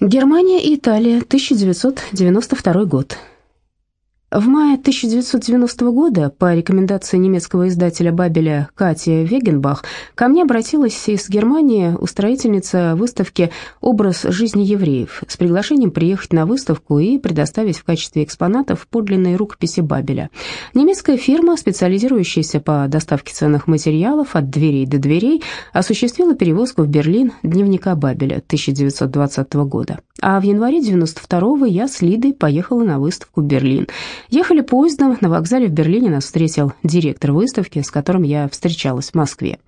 Германия и Италия, 1992 год. В мае 1990 года по рекомендации немецкого издателя Бабеля Кати Вегенбах ко мне обратилась из Германии устроительница выставки «Образ жизни евреев» с приглашением приехать на выставку и предоставить в качестве экспонатов подлинные рукописи Бабеля. Немецкая фирма, специализирующаяся по доставке ценных материалов от дверей до дверей, осуществила перевозку в Берлин дневника Бабеля 1920 года. А в январе 92 я с Лидой поехала на выставку в Берлин. Ехали поездом, на вокзале в Берлине нас встретил директор выставки, с которым я встречалась в Москве.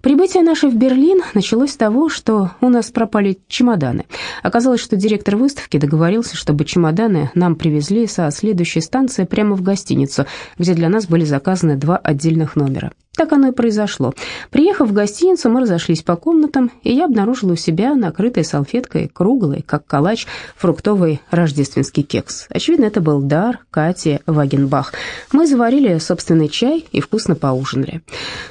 Прибытие наше в Берлин началось с того, что у нас пропали чемоданы. Оказалось, что директор выставки договорился, чтобы чемоданы нам привезли со следующей станции прямо в гостиницу, где для нас были заказаны два отдельных номера. Так оно и произошло. Приехав в гостиницу, мы разошлись по комнатам, и я обнаружила у себя накрытой салфеткой круглый, как калач, фруктовый рождественский кекс. Очевидно, это был дар Кати Вагенбах. Мы заварили собственный чай и вкусно поужинали.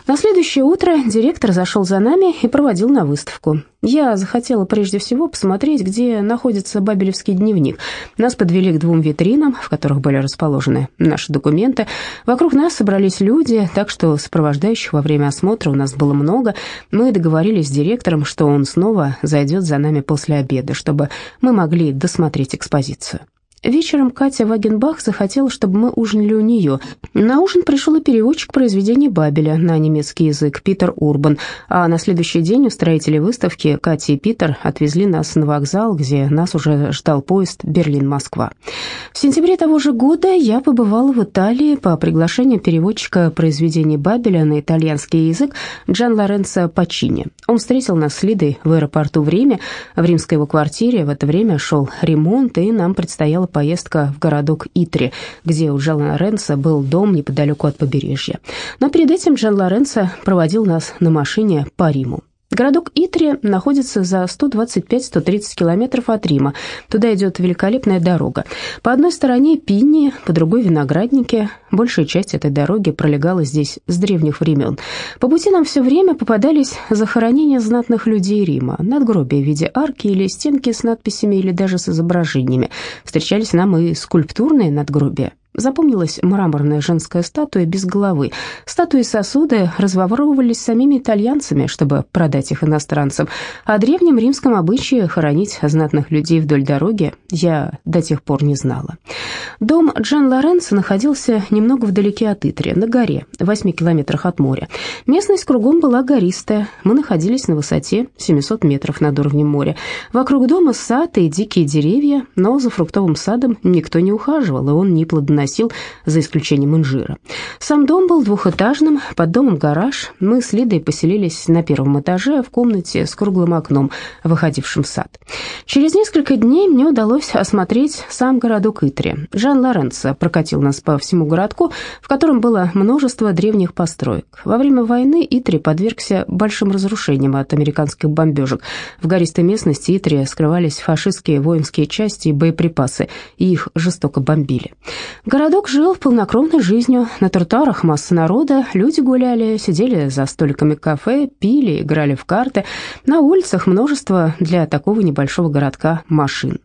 На следующее утро директор зашел за нами и проводил на выставку. Я захотела прежде всего посмотреть, где находится Бабелевский дневник. Нас подвели к двум витринам, в которых были расположены наши документы. Вокруг нас собрались люди, так что сопровождающих во время осмотра у нас было много. Мы договорились с директором, что он снова зайдет за нами после обеда, чтобы мы могли досмотреть экспозицию. Вечером Катя Вагенбах захотела, чтобы мы ужинали у нее. На ужин пришел и переводчик произведений Бабеля на немецкий язык Питер Урбан, а на следующий день устроители выставки Катя и Питер отвезли нас на вокзал, где нас уже ждал поезд Берлин-Москва. В сентябре того же года я побывала в Италии по приглашению переводчика произведений Бабеля на итальянский язык Джан Лоренцо Пачини. Он встретил нас с Лидой в аэропорту в Риме. В римской его квартире в это время шел ремонт, и нам предстояло поездка в городок Итри, где у Джан Лоренцо был дом неподалеку от побережья. Но перед этим Джан Лоренцо проводил нас на машине по Риму. Городок Итри находится за 125-130 километров от Рима. Туда идет великолепная дорога. По одной стороне пинни, по другой виноградники. Большая часть этой дороги пролегала здесь с древних времен. По пути нам все время попадались захоронения знатных людей Рима, надгробия в виде арки или стенки с надписями или даже с изображениями. Встречались нам и скульптурные надгробия. Запомнилась мраморная женская статуя без головы. Статуи и сосуды разворовывались самими итальянцами, чтобы продать их иностранцам. О древнем римском обычае хоронить знатных людей вдоль дороги я до тех пор не знала. Дом Джан Лоренцо находился немного вдалеке от Итри, на горе, в 8 километрах от моря. Местность кругом была гористая. Мы находились на высоте 700 метров над уровнем моря. Вокруг дома сад и дикие деревья, но за фруктовым садом никто не ухаживал, и он не плодоносил носил, за исключением инжира. Сам дом был двухэтажным, под домом гараж. Мы с Лидой поселились на первом этаже в комнате с круглым окном, выходившим в сад. Через несколько дней мне удалось осмотреть сам городок Итри. Жан Лоренцо прокатил нас по всему городку, в котором было множество древних построек. Во время войны Итри подвергся большим разрушениям от американских бомбежек. В гористой местности Итри скрывались фашистские воинские части и боеприпасы, и их жестоко бомбили. Городок жил полнокровной жизнью. На тротуарах масса народа, люди гуляли, сидели за столиками кафе, пили, играли в карты. На улицах множество для такого небольшого городка машин.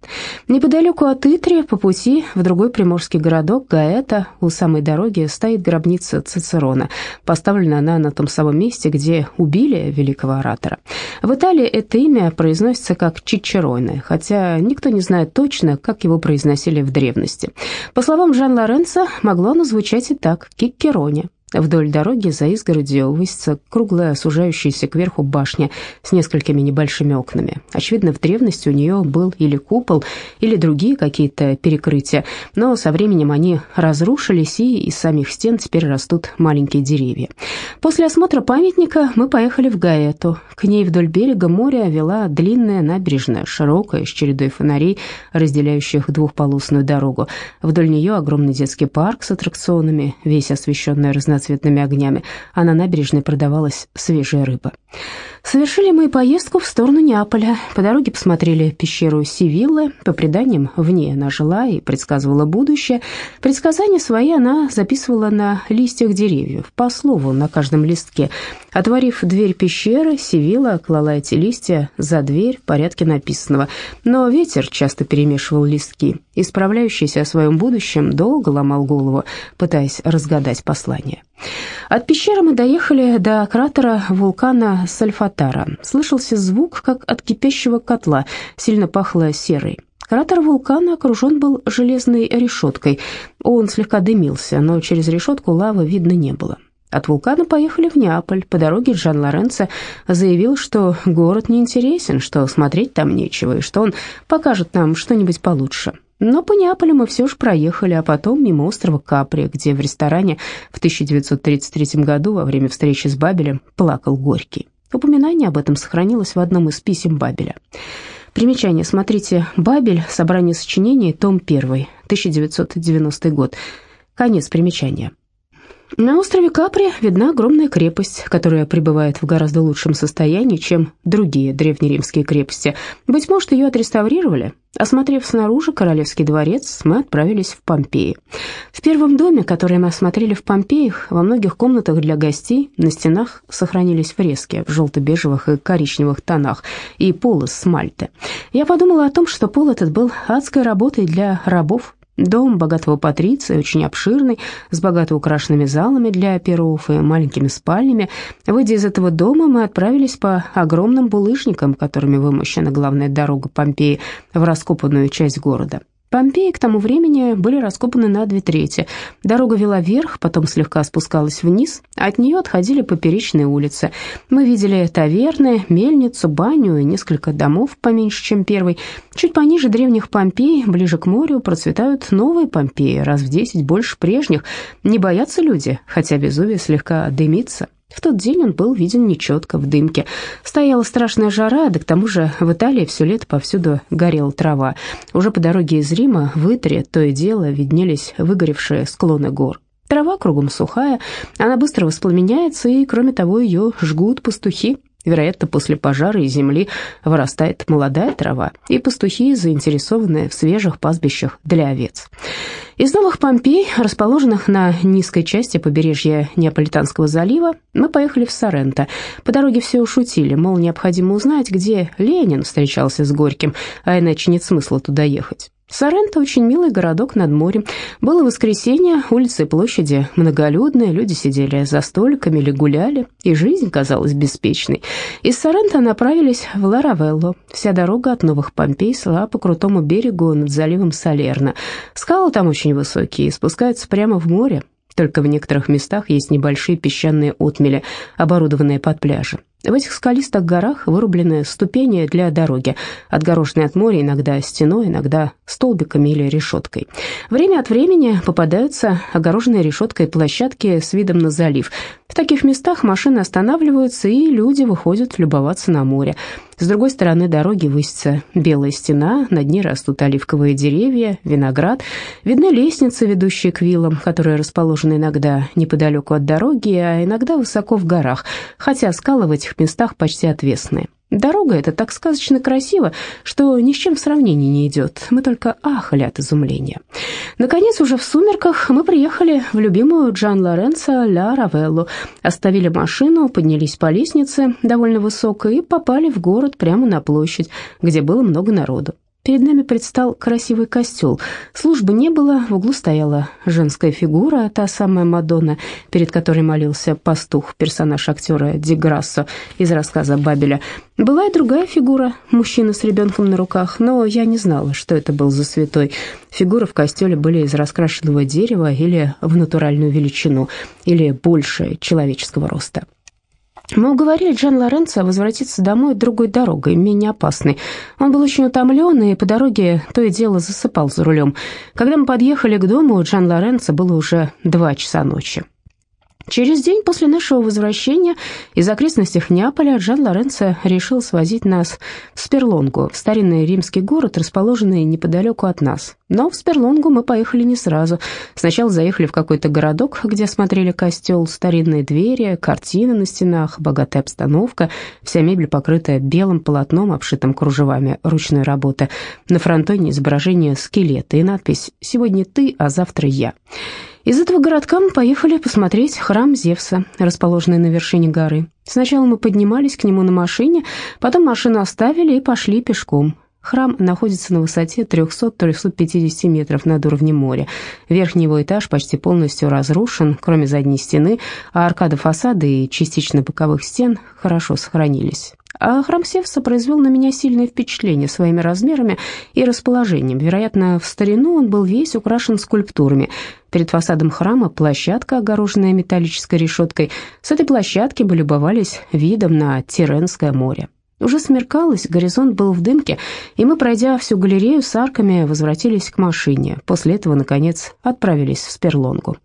Неподалеку от Итри, по пути в другой приморский городок Гаэта, у самой дороги стоит гробница Цицерона. Поставлена она на том самом месте, где убили великого оратора. В Италии это имя произносится как Чичероне, хотя никто не знает точно, как его произносили в древности. По словам Жан Лоренцо могло оно звучать и так «Киккероне». Вдоль дороги за изгородью высится круглая, сужающаяся кверху башня с несколькими небольшими окнами. Очевидно, в древности у нее был или купол, или другие какие-то перекрытия, но со временем они разрушились, и из самих стен теперь растут маленькие деревья. После осмотра памятника мы поехали в Гаэту. К ней вдоль берега моря вела длинная набережная, широкая, с чередой фонарей, разделяющих двухполосную дорогу. Вдоль нее огромный детский парк с аттракционами, весь освещенный разноцветными разноцветными огнями, а на набережной продавалась свежая рыба. Совершили мы поездку в сторону Неаполя. По дороге посмотрели пещеру Сивиллы. По преданиям, в ней она жила и предсказывала будущее. Предсказания свои она записывала на листьях деревьев, по слову на каждом листке. Отворив дверь пещеры, Сивилла клала эти листья за дверь в порядке написанного. Но ветер часто перемешивал листки. Исправляющийся о своем будущем долго ломал голову, пытаясь разгадать послание. От пещеры мы доехали до кратера вулкана Сальфатара. Слышался звук, как от кипящего котла, сильно пахло серой. Кратер вулкана окружен был железной решеткой. Он слегка дымился, но через решетку лавы видно не было. От вулкана поехали в Неаполь. По дороге Жан Лоренцо заявил, что город неинтересен, что смотреть там нечего, и что он покажет нам что-нибудь получше. Но по Неаполю мы все же проехали, а потом мимо острова Капри, где в ресторане в 1933 году во время встречи с Бабелем плакал Горький. Упоминание об этом сохранилось в одном из писем Бабеля. Примечание. Смотрите «Бабель. Собрание сочинений. Том 1. 1990 год». Конец примечания. На острове Капри видна огромная крепость, которая пребывает в гораздо лучшем состоянии, чем другие древнеримские крепости. Быть может, ее отреставрировали? Осмотрев снаружи Королевский дворец, мы отправились в Помпеи. В первом доме, который мы осмотрели в Помпеях, во многих комнатах для гостей на стенах сохранились фрески в желто-бежевых и коричневых тонах и пол из смальты. Я подумала о том, что пол этот был адской работой для рабов, Дом богатого патриция, очень обширный, с богато украшенными залами для перов и маленькими спальнями. Выйдя из этого дома, мы отправились по огромным булыжникам, которыми вымощена главная дорога Помпеи в раскопанную часть города. Помпеи к тому времени были раскопаны на две трети. Дорога вела вверх, потом слегка спускалась вниз, а от нее отходили поперечные улицы. Мы видели таверны, мельницу, баню и несколько домов поменьше, чем первый. Чуть пониже древних Помпей, ближе к морю, процветают новые Помпеи, раз в десять больше прежних. Не боятся люди, хотя Везувий слегка дымится. В тот день он был виден нечетко, в дымке. Стояла страшная жара, да к тому же в Италии все лето повсюду горела трава. Уже по дороге из Рима в Итре то и дело виднелись выгоревшие склоны гор. Трава кругом сухая, она быстро воспламеняется, и, кроме того, ее жгут пастухи. Вероятно, после пожара и земли вырастает молодая трава, и пастухи заинтересованы в свежих пастбищах для овец. Из новых Помпей, расположенных на низкой части побережья Неаполитанского залива, мы поехали в Соренто. По дороге все ушутили, мол, необходимо узнать, где Ленин встречался с Горьким, а иначе нет смысла туда ехать. Соренто очень милый городок над морем. Было воскресенье, улицы и площади многолюдные, люди сидели за столиками или гуляли, и жизнь казалась беспечной. Из Соренто направились в Ларавелло. Вся дорога от Новых Помпей шла по крутому берегу над заливом Салерно. Скалы там очень высокие, спускаются прямо в море. Только в некоторых местах есть небольшие песчаные отмели, оборудованные под пляжи. В этих скалистых горах вырублены ступени для дороги, отгороженные от моря иногда стеной, иногда столбиками или решеткой. Время от времени попадаются огороженные решеткой площадки с видом на залив. В таких местах машины останавливаются, и люди выходят любоваться на море. С другой стороны дороги высится белая стена, над ней растут оливковые деревья, виноград. Видны лестницы, ведущие к виллам, которые расположены иногда неподалеку от дороги, а иногда высоко в горах, хотя скалы в этих местах почти отвесные. Дорога эта так сказочно красива, что ни с чем в сравнении не идет. Мы только ахали от изумления. Наконец, уже в сумерках мы приехали в любимую Джан Лоренцо Ля Равеллу, оставили машину, поднялись по лестнице, довольно высокой, и попали в город прямо на площадь, где было много народу. Перед нами предстал красивый костел. Службы не было, в углу стояла женская фигура, та самая Мадонна, перед которой молился пастух, персонаж актера Ди Грассо из рассказа Бабеля. Была и другая фигура, мужчина с ребенком на руках, но я не знала, что это был за святой. Фигуры в костеле были из раскрашенного дерева или в натуральную величину, или больше человеческого роста. Мы уговорили Джан Лоренцо возвратиться домой другой дорогой, менее опасной. Он был очень утомлен и по дороге то и дело засыпал за рулем. Когда мы подъехали к дому, Джан Лоренцо было уже два часа ночи. Через день после нашего возвращения из окрестностей Неаполя Джан Лоренцо решил свозить нас в Сперлонгу, старинный римский город, расположенный неподалеку от нас. Но в Сперлонгу мы поехали не сразу. Сначала заехали в какой-то городок, где смотрели костел, старинные двери, картины на стенах, богатая обстановка, вся мебель покрытая белым полотном, обшитым кружевами ручной работы. На фронтоне изображение скелета и надпись «Сегодня ты, а завтра я». Из этого городка мы поехали посмотреть храм Зевса, расположенный на вершине горы. Сначала мы поднимались к нему на машине, потом машину оставили и пошли пешком. Храм находится на высоте 300-350 метров над уровнем моря. Верхний его этаж почти полностью разрушен, кроме задней стены, а аркада фасада и частично боковых стен хорошо сохранились. А храм Севса произвел на меня сильное впечатление своими размерами и расположением. Вероятно, в старину он был весь украшен скульптурами. Перед фасадом храма площадка, огороженная металлической решеткой. С этой площадки мы любовались видом на Тиренское море. Уже смеркалось, горизонт был в дымке, и мы, пройдя всю галерею с арками, возвратились к машине. После этого, наконец, отправились в Сперлонгу.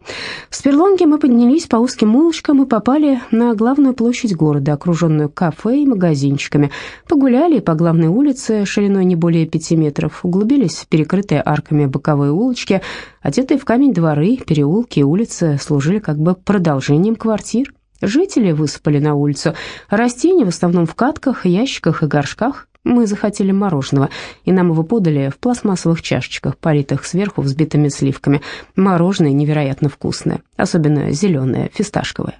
В Сперлонге мы поднялись по узким улочкам и попали на главную площадь города, окруженную кафе и магазинчиками. Погуляли по главной улице шириной не более пяти метров, углубились в перекрытые арками боковые улочки, одетые в камень дворы, переулки и улицы служили как бы продолжением квартир. Жители высыпали на улицу. Растения в основном в катках, ящиках и горшках. Мы захотели мороженого, и нам его подали в пластмассовых чашечках, политых сверху взбитыми сливками. Мороженое невероятно вкусное, особенно зеленое, фисташковое.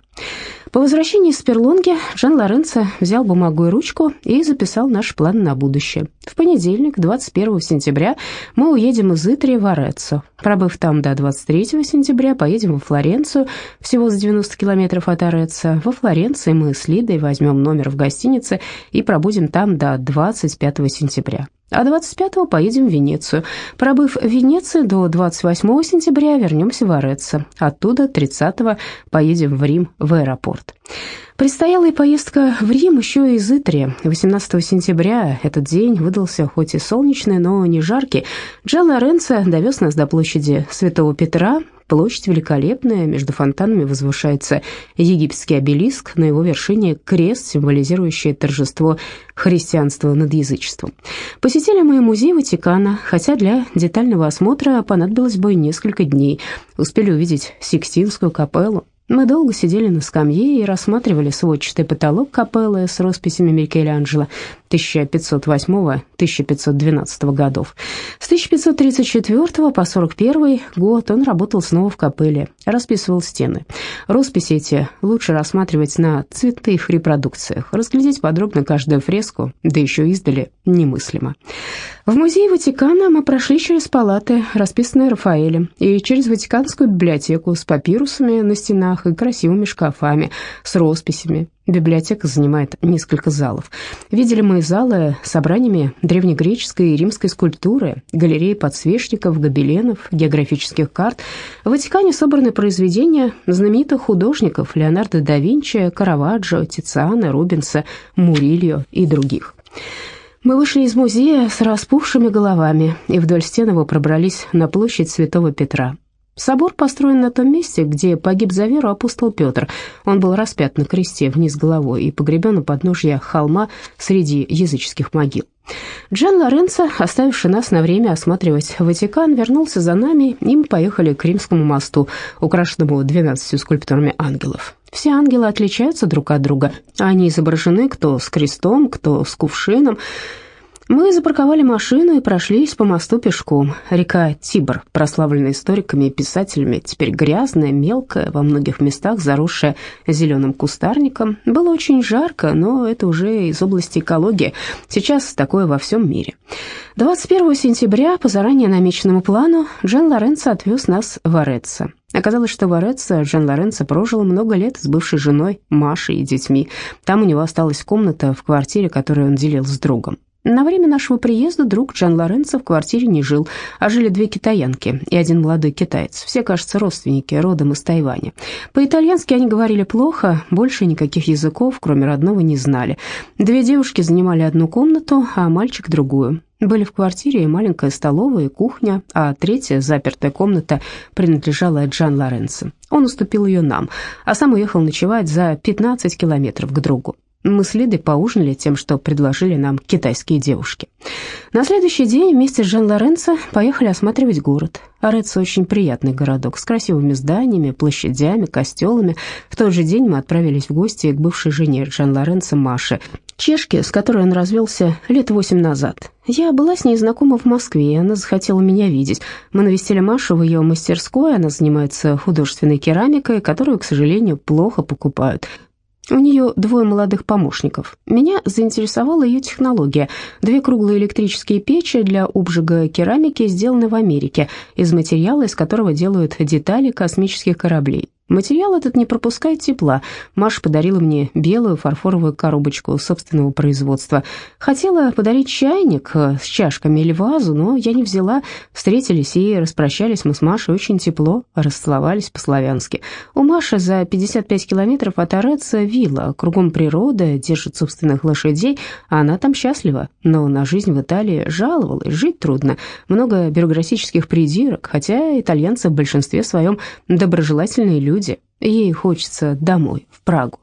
По возвращении из Перлонги Жан Лоренцо взял бумагу и ручку и записал наш план на будущее. В понедельник, 21 сентября, мы уедем из Итри в Ореццо. Пробыв там до 23 сентября, поедем во Флоренцию, всего за 90 километров от Ореццо. Во Флоренции мы с Лидой возьмем номер в гостинице и пробудем там до 25 сентября а 25-го поедем в Венецию. Пробыв в Венеции до 28 сентября, вернемся в Ореццо. Оттуда 30-го поедем в Рим в аэропорт. Предстояла и поездка в Рим еще из Итри. 18 сентября этот день выдался хоть и солнечный, но не жаркий. Джа Лоренцо довез нас до площади Святого Петра, Площадь великолепная, между фонтанами возвышается египетский обелиск, на его вершине крест, символизирующий торжество христианства над язычеством. Посетили мы музей Ватикана, хотя для детального осмотра понадобилось бы несколько дней. Успели увидеть Сикстинскую капеллу, мы долго сидели на скамье и рассматривали сводчатый потолок капеллы с росписями Микеланджело 1508-1512 годов. С 1534 по 41 год он работал снова в капелле, расписывал стены. Росписи эти лучше рассматривать на цветных репродукциях. Разглядеть подробно каждую фреску, да еще издали, немыслимо. В музее Ватикана мы прошли через палаты, расписанные Рафаэлем, и через Ватиканскую библиотеку с папирусами на стенах и красивыми шкафами с росписями. Библиотека занимает несколько залов. Видели мы залы с собраниями древнегреческой и римской скульптуры, галереи подсвечников, гобеленов, географических карт. В Ватикане собраны произведения знаменитых художников Леонардо да Винчи, Караваджо, Тициана, Рубенса, Мурильо и других. Мы вышли из музея с распухшими головами и вдоль стен его пробрались на площадь Святого Петра. Собор построен на том месте, где погиб за веру апостол Петр. Он был распят на кресте вниз головой и погребен у подножья холма среди языческих могил. Джан Лоренцо, оставивший нас на время осматривать Ватикан, вернулся за нами, и мы поехали к Римскому мосту, украшенному двенадцатью скульптурами ангелов. Все ангелы отличаются друг от друга. Они изображены кто с крестом, кто с кувшином. Мы запарковали машину и прошлись по мосту пешком. Река Тибр, прославленная историками и писателями, теперь грязная, мелкая, во многих местах заросшая зеленым кустарником. Было очень жарко, но это уже из области экологии. Сейчас такое во всем мире. 21 сентября по заранее намеченному плану Джан Лоренцо отвез нас в Ореццо. Оказалось, что в Ореццо Жан Лоренцо прожил много лет с бывшей женой Машей и детьми. Там у него осталась комната в квартире, которую он делил с другом. На время нашего приезда друг Джан Лоренцо в квартире не жил, а жили две китаянки и один молодой китаец. Все, кажется, родственники, родом из Тайваня. По-итальянски они говорили плохо, больше никаких языков, кроме родного, не знали. Две девушки занимали одну комнату, а мальчик — другую. Были в квартире маленькая столовая, кухня, а третья, запертая комната, принадлежала Джан Лоренцо. Он уступил ее нам, а сам уехал ночевать за 15 километров к другу. Мы с Лидой поужинали тем, что предложили нам китайские девушки. На следующий день вместе с Жан Лоренцо поехали осматривать город. Ореццо очень приятный городок с красивыми зданиями, площадями, костелами. В тот же день мы отправились в гости к бывшей жене Жан Лоренцо Маше, чешке, с которой он развелся лет восемь назад. Я была с ней знакома в Москве, и она захотела меня видеть. Мы навестили Машу в ее мастерской, она занимается художественной керамикой, которую, к сожалению, плохо покупают. У нее двое молодых помощников. Меня заинтересовала ее технология. Две круглые электрические печи для обжига керамики сделаны в Америке, из материала, из которого делают детали космических кораблей. Материал этот не пропускает тепла. Маша подарила мне белую фарфоровую коробочку собственного производства. Хотела подарить чайник э, с чашками или вазу, но я не взяла. Встретились и распрощались мы с Машей очень тепло, расцеловались по-славянски. У Маши за 55 километров от Ореца вилла, кругом природа, держит собственных лошадей, а она там счастлива. Но на жизнь в Италии жаловалась, жить трудно. Много бюрократических придирок, хотя итальянцы в большинстве своем доброжелательные люди люди. Ей хочется домой, в Прагу.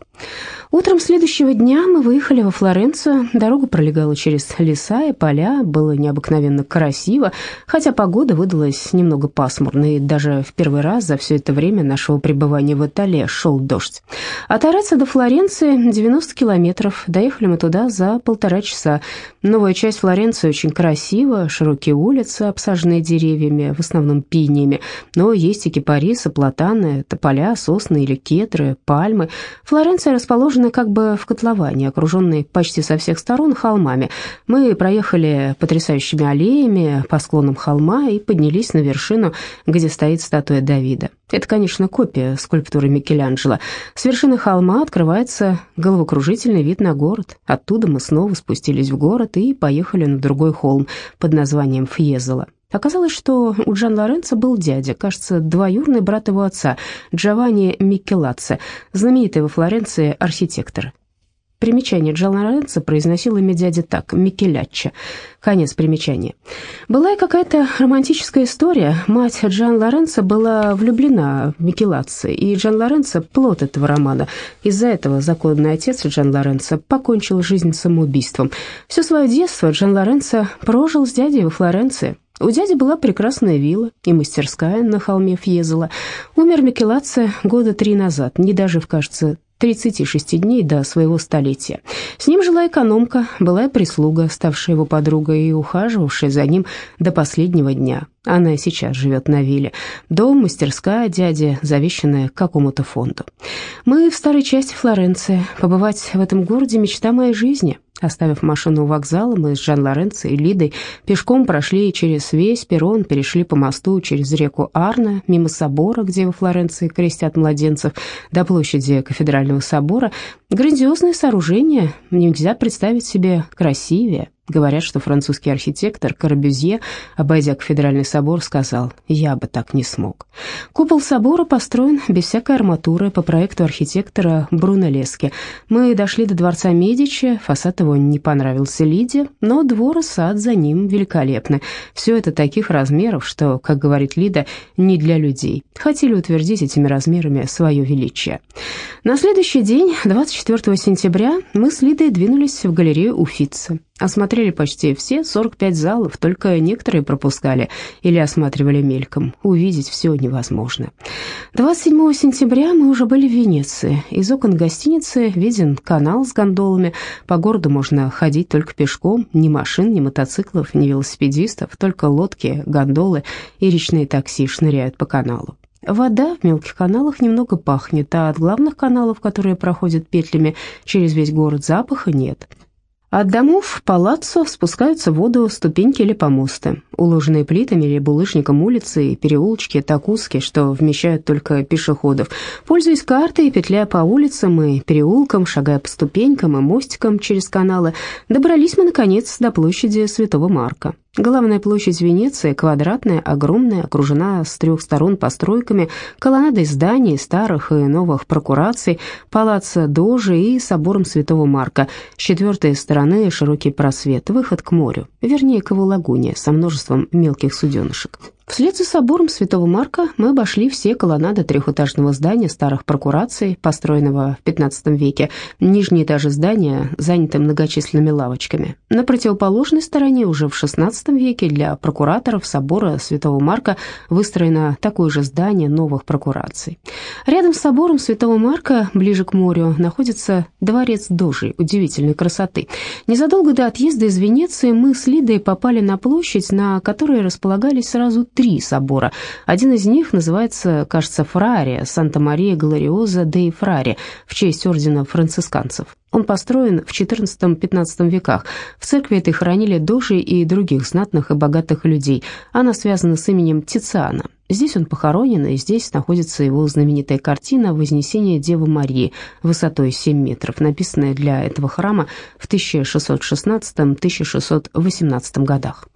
Утром следующего дня мы выехали во Флоренцию. Дорога пролегала через леса и поля, было необыкновенно красиво, хотя погода выдалась немного пасмурной, и даже в первый раз за все это время нашего пребывания в Италии шел дождь. От Ореца до Флоренции 90 километров. Доехали мы туда за полтора часа. Новая часть Флоренции очень красива, широкие улицы, обсаженные деревьями, в основном пиниями, но есть и кипарисы, платаны, тополя, сосны или кедры, пальмы. Флоренция расположена как бы в котловане, окруженной почти со всех сторон холмами. Мы проехали потрясающими аллеями по склонам холма и поднялись на вершину, где стоит статуя Давида. Это, конечно, копия скульптуры Микеланджело. С вершины холма открывается головокружительный вид на город. Оттуда мы снова спустились в город и поехали на другой холм под названием Фьезола. Оказалось, что у Джан Лоренцо был дядя, кажется, двоюродный брат его отца, Джованни Микелацци, знаменитый во Флоренции архитектор. Примечание Джан Лоренцо произносил имя дяди так, Микеляччо. Конец примечания. Была и какая-то романтическая история. Мать Джан Лоренцо была влюблена в Микелацци, и Джан Лоренцо – плод этого романа. Из-за этого законный отец Джан Лоренцо покончил жизнь самоубийством. Все свое детство Джан Лоренцо прожил с дядей во Флоренции. У дяди была прекрасная вилла и мастерская на холме Фьезела. Умер Микелацци года три назад, не дожив, кажется, 36 дней до своего столетия. С ним жила экономка, была прислуга, ставшая его подругой и ухаживавшая за ним до последнего дня. Она и сейчас живет на вилле. Дом, мастерская дяди, завещанная какому-то фонду. Мы в старой части Флоренции. Побывать в этом городе – мечта моей жизни. Оставив машину у вокзала, мы с Жан Лоренцо и Лидой пешком прошли через весь перрон, перешли по мосту через реку Арна, мимо собора, где во Флоренции крестят младенцев, до площади кафедрального собора. Грандиозное сооружение, нельзя представить себе красивее. Говорят, что французский архитектор Корабюзье, обойдя кафедральный собор, сказал «Я бы так не смог». Купол собора построен без всякой арматуры по проекту архитектора Бруно Лески. Мы дошли до дворца Медичи, фасад его не понравился Лиде, но двор и сад за ним великолепны. Все это таких размеров, что, как говорит Лида, не для людей. Хотели утвердить этими размерами свое величие. На следующий день, 24 сентября, мы с Лидой двинулись в галерею Уфицы. Осмотрели почти все 45 залов, только некоторые пропускали или осматривали мельком. Увидеть все невозможно. 27 сентября мы уже были в Венеции. Из окон гостиницы виден канал с гондолами. По городу можно ходить только пешком. Ни машин, ни мотоциклов, ни велосипедистов, только лодки, гондолы и речные такси шныряют по каналу. Вода в мелких каналах немного пахнет, а от главных каналов, которые проходят петлями через весь город, запаха нет. От домов палаццо спускаются в воду ступеньки или помосты, уложенные плитами или булыжником улицы и переулочки так узкие, что вмещают только пешеходов. Пользуясь картой петляя по улицам и переулкам, шагая по ступенькам и мостикам через каналы, добрались мы, наконец, до площади Святого Марка. Главная площадь Венеции квадратная, огромная, окружена с трех сторон постройками, колоннадой зданий, старых и новых прокураций, палаца Дожи и собором Святого Марка. С четвертой стороны широкий просвет, выход к морю, вернее, к его лагуне, со множеством мелких суденышек. Вслед за собором Святого Марка мы обошли все колоннады трехэтажного здания старых прокураций, построенного в XV веке. Нижние этажи здания заняты многочисленными лавочками. На противоположной стороне уже в XVI веке для прокураторов собора Святого Марка выстроено такое же здание новых прокураций. Рядом с собором Святого Марка, ближе к морю, находится дворец Дожи удивительной красоты. Незадолго до отъезда из Венеции мы с Лидой попали на площадь, на которой располагались сразу три собора. Один из них называется, кажется, Фрари, Санта-Мария Глориоза де Фрари, в честь ордена францисканцев. Он построен в XIV-XV веках. В церкви этой хоронили дожи и других знатных и богатых людей. Она связана с именем Тициана. Здесь он похоронен, и здесь находится его знаменитая картина «Вознесение Девы Марии» высотой 7 метров, написанная для этого храма в 1616-1618 годах.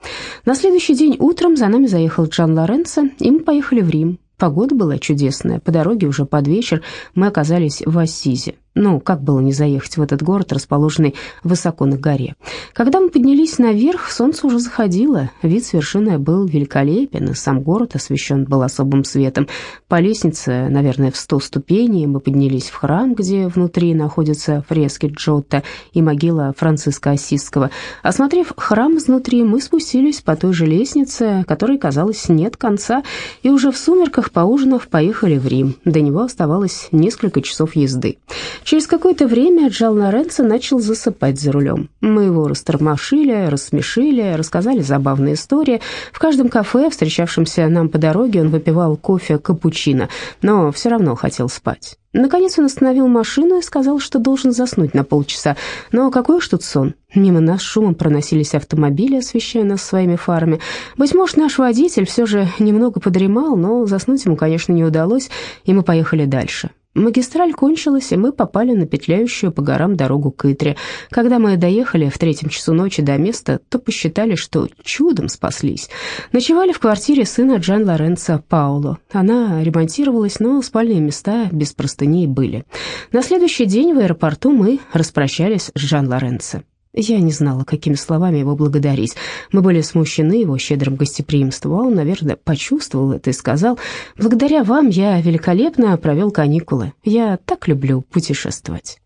На следующий день утром за нами заехал Джан Лоренцо, и мы поехали в Рим. Погода была чудесная. По дороге уже под вечер мы оказались в Ассизе. Ну, как было не заехать в этот город, расположенный высоко на горе? Когда мы поднялись наверх, солнце уже заходило, вид с вершины был великолепен, и сам город освещен был особым светом. По лестнице, наверное, в сто ступеней, мы поднялись в храм, где внутри находятся фрески Джотто и могила Франциска Осиского. Осмотрев храм изнутри, мы спустились по той же лестнице, которой, казалось, нет конца, и уже в сумерках, поужинав, поехали в Рим. До него оставалось несколько часов езды. Через какое-то время Джал Лоренцо начал засыпать за рулем. Мы его растормошили, рассмешили, рассказали забавные истории. В каждом кафе, встречавшемся нам по дороге, он выпивал кофе капучино, но все равно хотел спать. Наконец он остановил машину и сказал, что должен заснуть на полчаса. Но какой уж тут сон. Мимо нас шумом проносились автомобили, освещая нас своими фарами. Быть может, наш водитель все же немного подремал, но заснуть ему, конечно, не удалось, и мы поехали дальше. Магистраль кончилась, и мы попали на петляющую по горам дорогу к Итре. Когда мы доехали в третьем часу ночи до места, то посчитали, что чудом спаслись. Ночевали в квартире сына Джан Лоренцо Пауло. Она ремонтировалась, но спальные места без простыней были. На следующий день в аэропорту мы распрощались с Джан Лоренцо. Я не знала, какими словами его благодарить. Мы были смущены его щедрым гостеприимством, а он, наверное, почувствовал это и сказал, «Благодаря вам я великолепно провел каникулы. Я так люблю путешествовать».